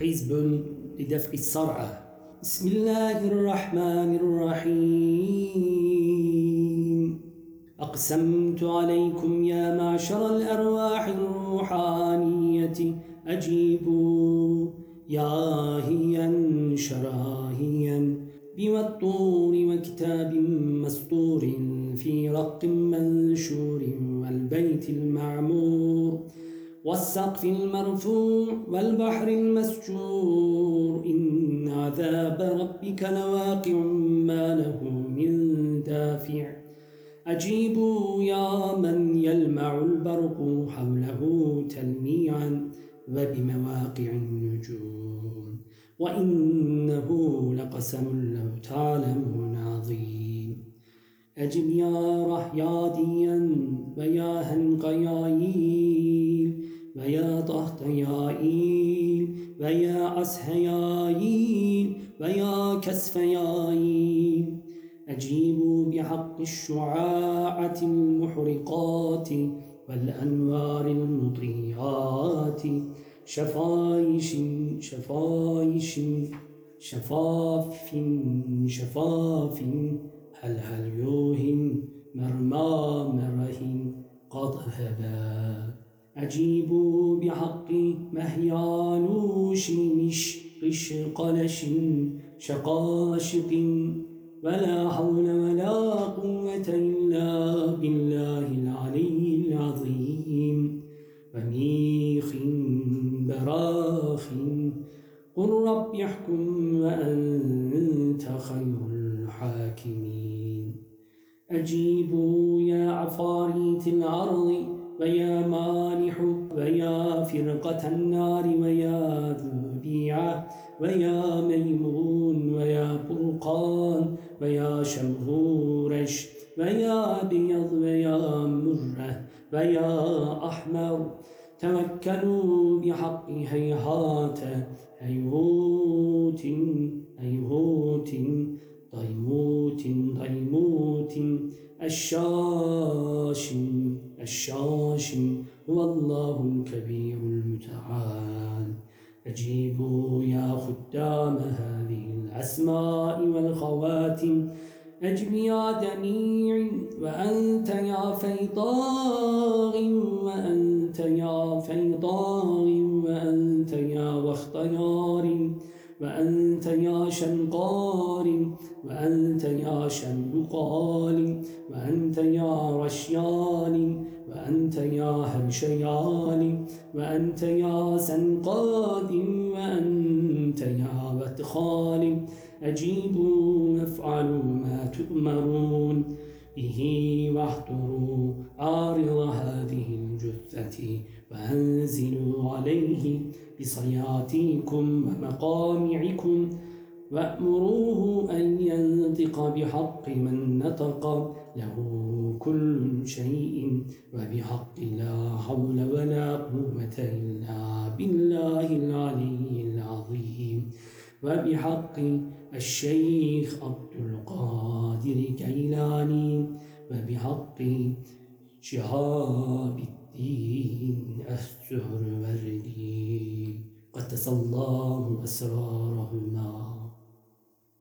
حزب لدفع الصرعة بسم الله الرحمن الرحيم. أقسمت عليكم يا معشر الأرواح الروحانية. أجيبوا يا هيا شراهيا بوالطور وكتاب مسطور في رق منشور والبيت المعمور. والسقف المرفوع والبحر المسجور إن عذاب ربك لواقع ما له من دافع. أجيبوا يا من يلمع البرق حوله تلميعا وبمواقع النجوم. وإنه لقسم لو تعلمون عظيم. أجب يا رحياديا ويا هنقيايل ويا طهطيائيل ويا أسهيائيل ويا كسفيائيل أجيبوا بحق الشعاعة المحرقات والأنوار المضيئات. شفايش شفايش شفاف شفاف. هل هل يوه مرمى مره قد هبا؟ أجيبوا بحق مهيانوش مش قش قلش شقاشق ولا حول ولا قوة إلا بالله العلي العظيم وميخ براخ قل رب يحكم وأنت خير الحاكمين أجيبوا يا عفاريت الأرض ويا مانح ويا فرقة النار ويا ذبيعة ويا ميمون ويا برقان ويا شمهورش ويا بيض ويا مرة ويا أحمر توكلوا بحق هيهات هيهوت هيهوت ضيموت ضيموت الشاش الشاش هو الله الكبير المتعال. أجيبوا يا خدام هذه الأسماء والخواتم. أجب يا دميع وأنت يا فيضاغ وأنت يا فيضاغ وأنت يا واختيار. وأنت يا شنقار وأنت يا شنقال وأنت يا رشيان وأنت يا هرشيان وأنت يا سنقاد وأنت يا وتخال أجيبوا وافعلوا ما تؤمرون به واحضروا عارض هذه الجثة وأنزلوا عليه بصياتكم ومقامعكم وأمروه أن ينطق بحق من نطق له كل شيء وبحق لا حول ولا قوة إلا بالله العلي العظيم وبحق الشيخ عبد القادر كيلاني وبحق شهاب السهر وردي قدس الله أسرارهما.